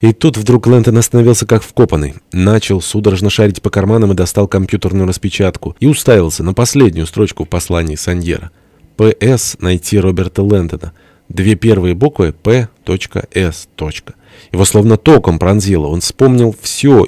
И тут вдруг Лэнтон остановился как вкопанный. Начал судорожно шарить по карманам и достал компьютерную распечатку. И уставился на последнюю строчку в послании Сандьера. «П.С. Найти Роберта Лэнтона». Две первые буквы «П.С.». Его словно током пронзило. Он вспомнил все